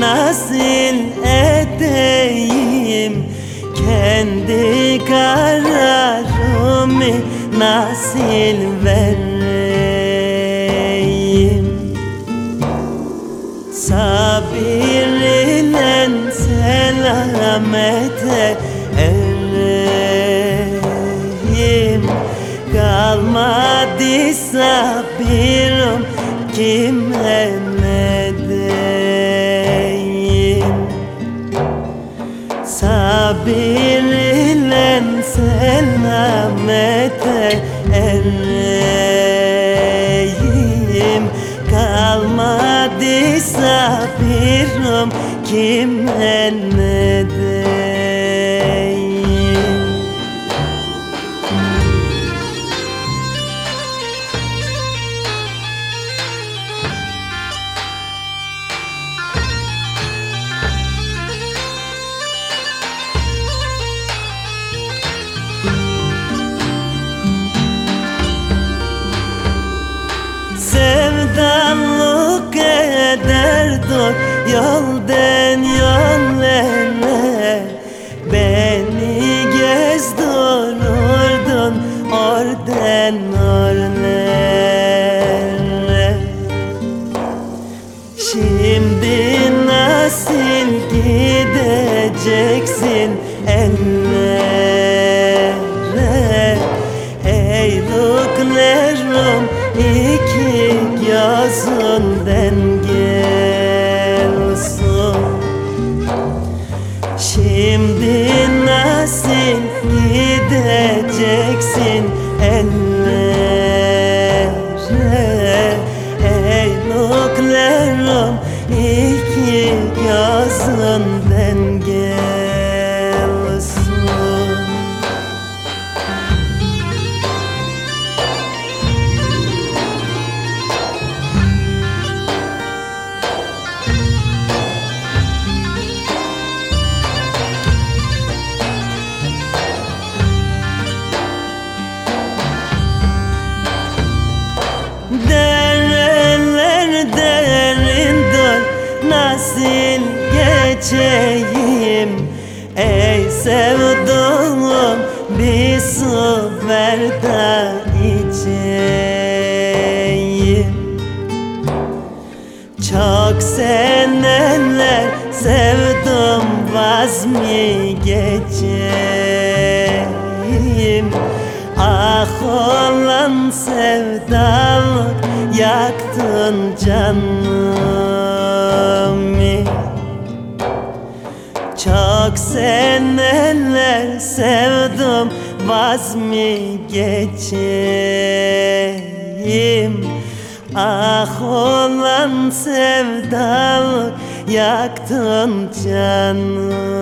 nasıl edeyim. Kendi kararımı nasıl vereyim. Sabir ile selamete ereyim. Kalmadı sabirim kime selamete ereyim. Kalmadı sabirim kime ne eder dur yoldan yollara Beni gezdururdun oradan oralara Şimdi nasıl gideceksin ellere? Eyluklerim iki gözünden gelsin Şimdi nasıl gideceksin? Ellere geçeyim. Ey sevduğum bir su içeyim. Çok seneler sevdim vaz mı geçeyim? Ah olan sevdalık yaktın canımı Çok seneler sevdim vaz mı geçeyim? Ah olan sevdalık yaktın canımı